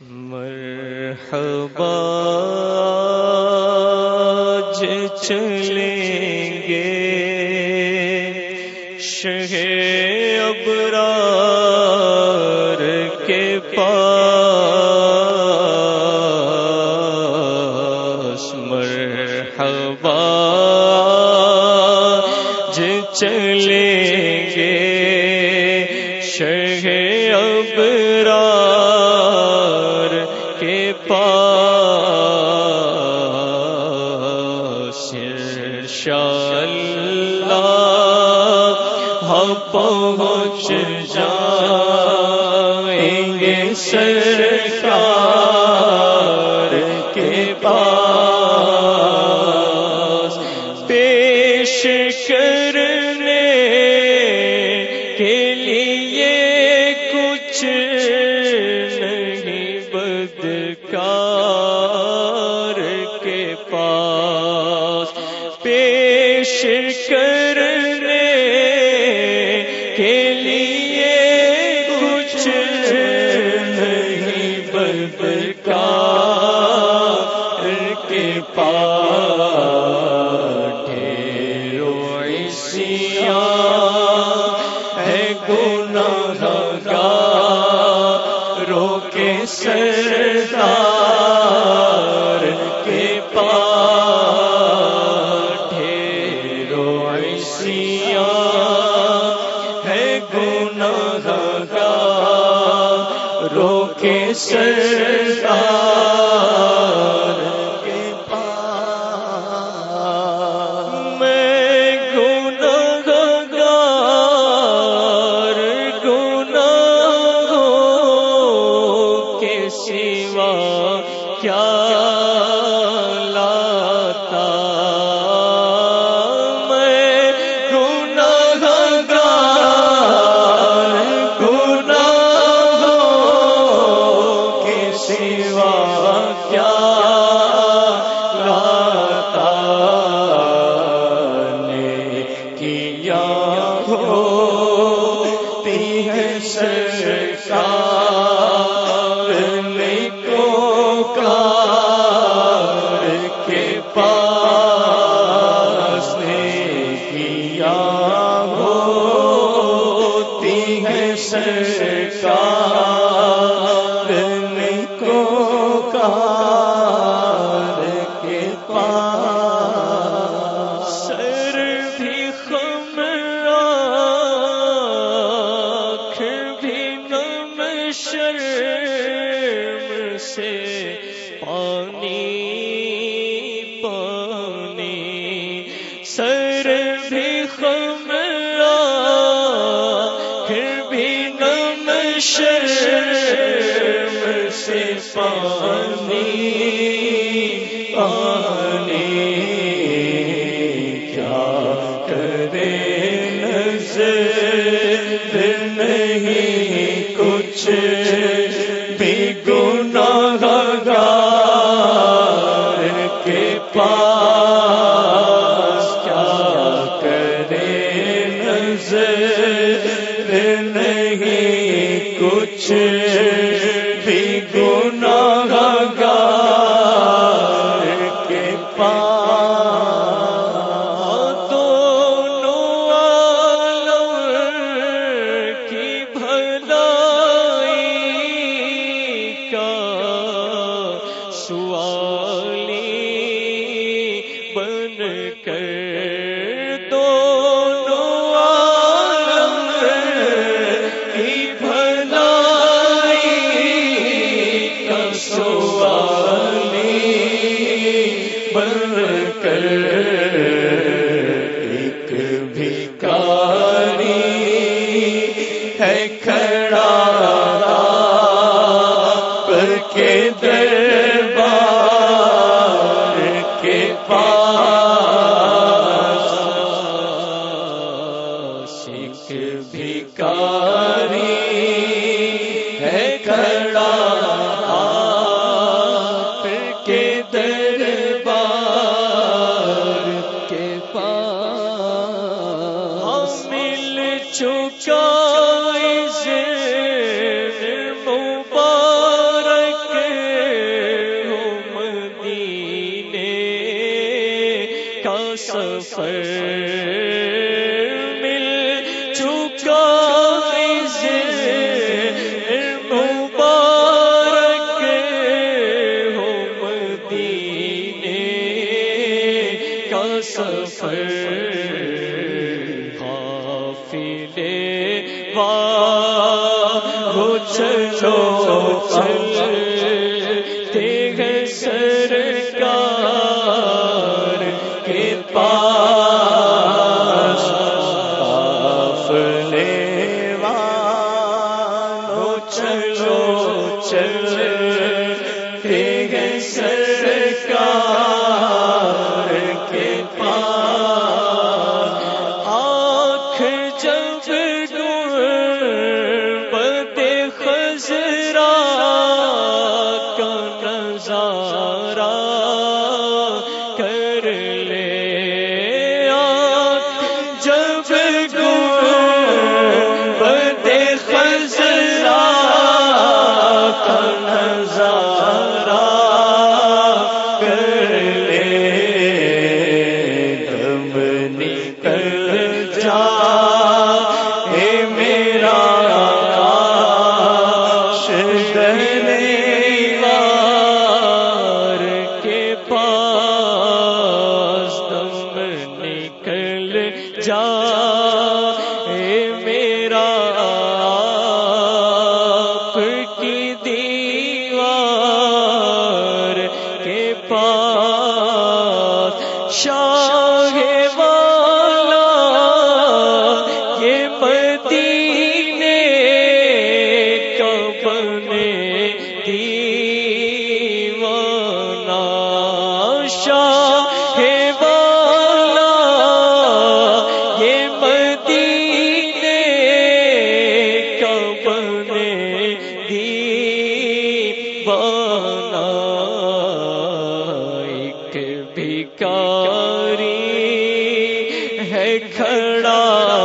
مرحبا جچ انشاءاللہ سب کا سے کریم سے نہیں کچھ سوال بن کر چوکا سوچ بیکاری ہے کھڑا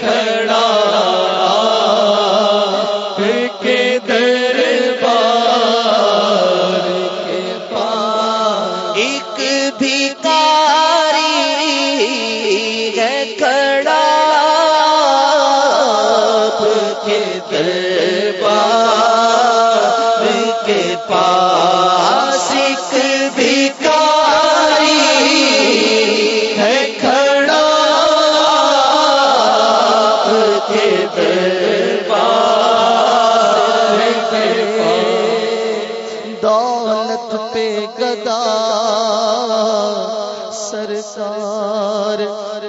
کر دولت پہ گدا۔ سرکار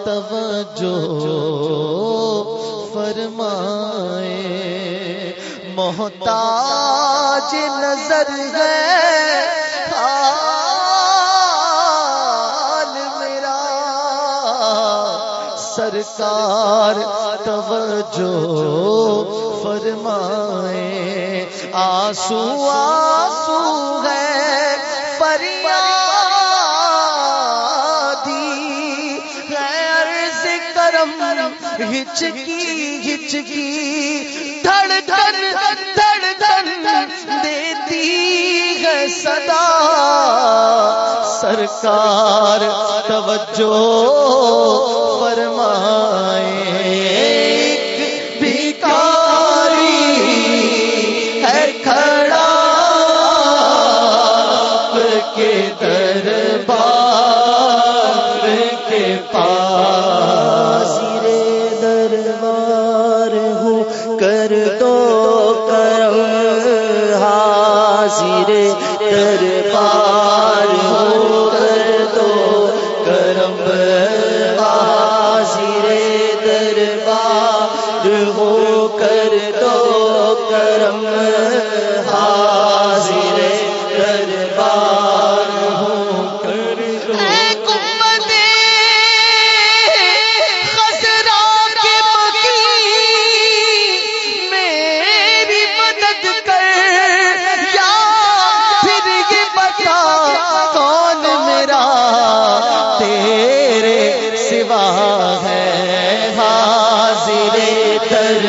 توجہ فرمائے۔ محتاج نظر ہے۔ میرا۔ سرکار توجہ فرمائے۔ آنسو کرم ہچکی ہچکی دھڑکن دھڑکن دیتی ہے صدا۔ سرکار توجہ فرما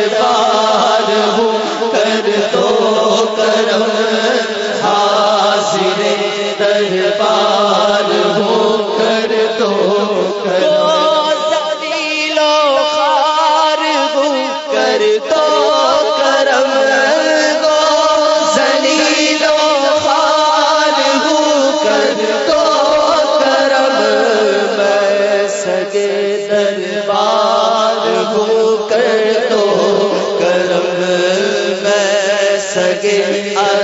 دربار ہاں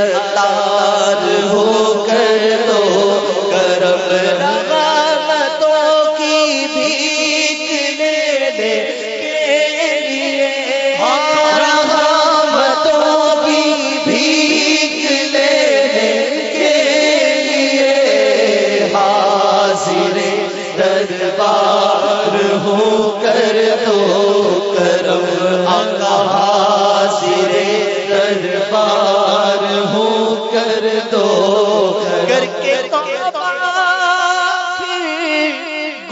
کر کے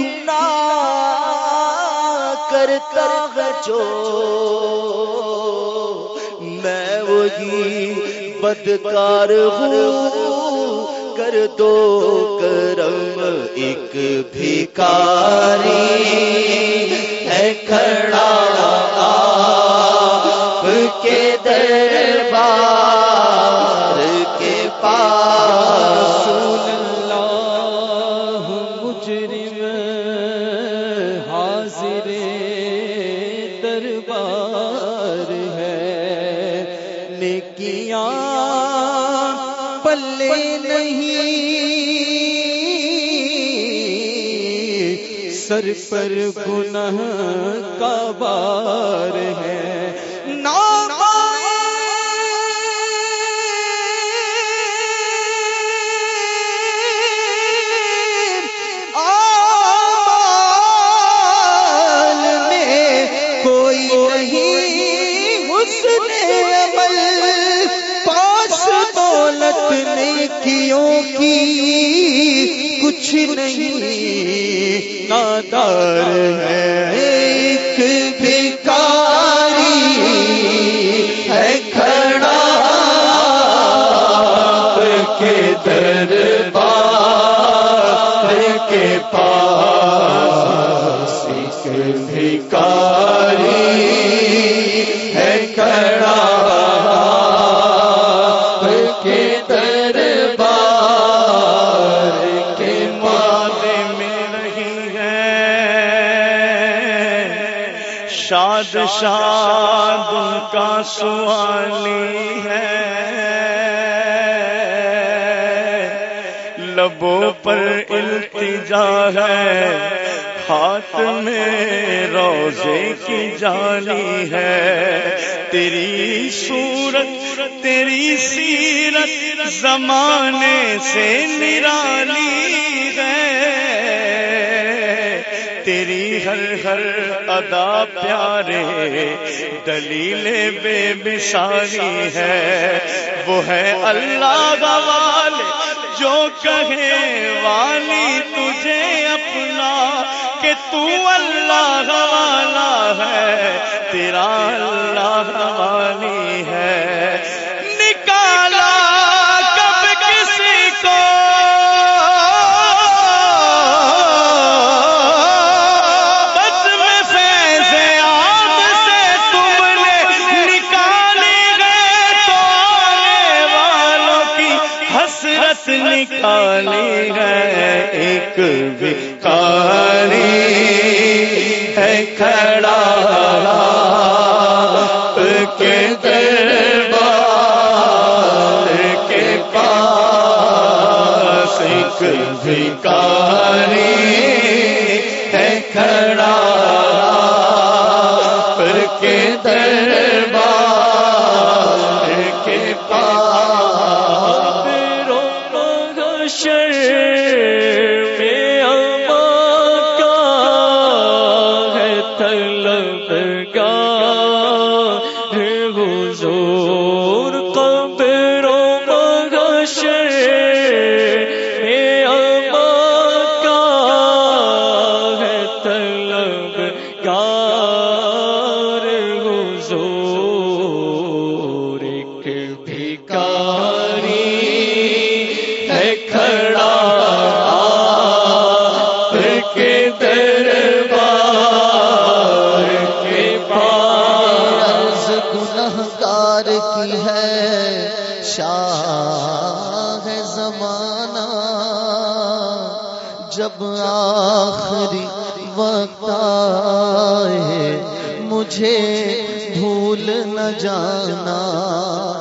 گناہ کرتا جو میں وہی بدکار ہوں۔ کر دو کرم ایک بھیکاری ہے کھڑا آپ کے دربار دربار ہے۔ نیکیاں پلے نہیں۔ سر پر گناہ کا بار ہے۔ نیکیوں کی کچھ نہیں نادار ہے۔ شاد شاد ان کا سوالی ہے۔ لبوں پر التجا ہے۔ ہاتھ میں روزے کی جالی ہے۔ تیری صورت، تیری سیرت زمانے سے نرالی ہے۔ تیری ہر ہر ادا پیارے دلیل بے مثالی ہے۔ وہ ہے اللہ گوال جو کہے، والی تجھے اپنا کہ تو اللہ والا ہے، تیرا اللہ والی ہے۔ باری ہے کے دربار کے ہے کھڑا کے در حضور جب آخری وقت آئے مجھے بھول نہ جانا۔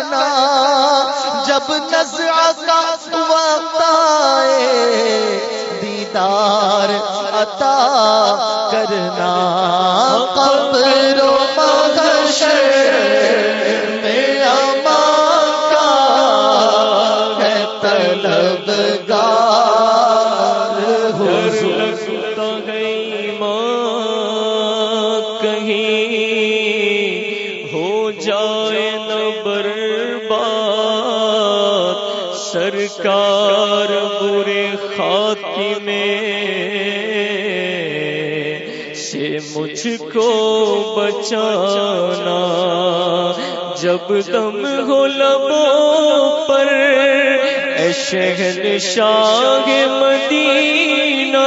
جانا جب نظر کا وقت آئے دیدار عطا کرنا قبر و مغشر کو بچانا۔ جب دم ہو لبوں پر اے شہن شاہ مدینہ